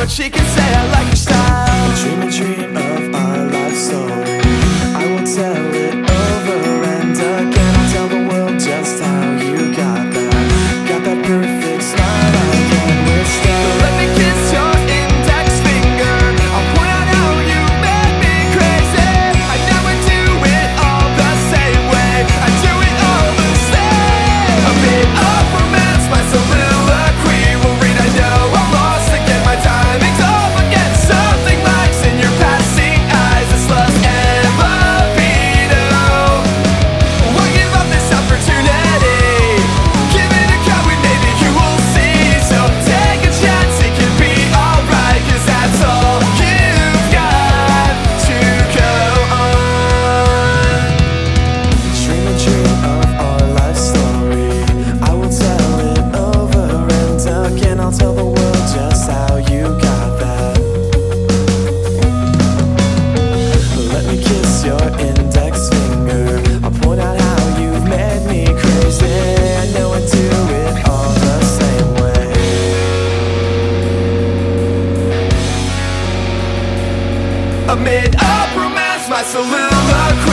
but she can say I like your style. Dream a dream. me. made up romance, my soliloquy.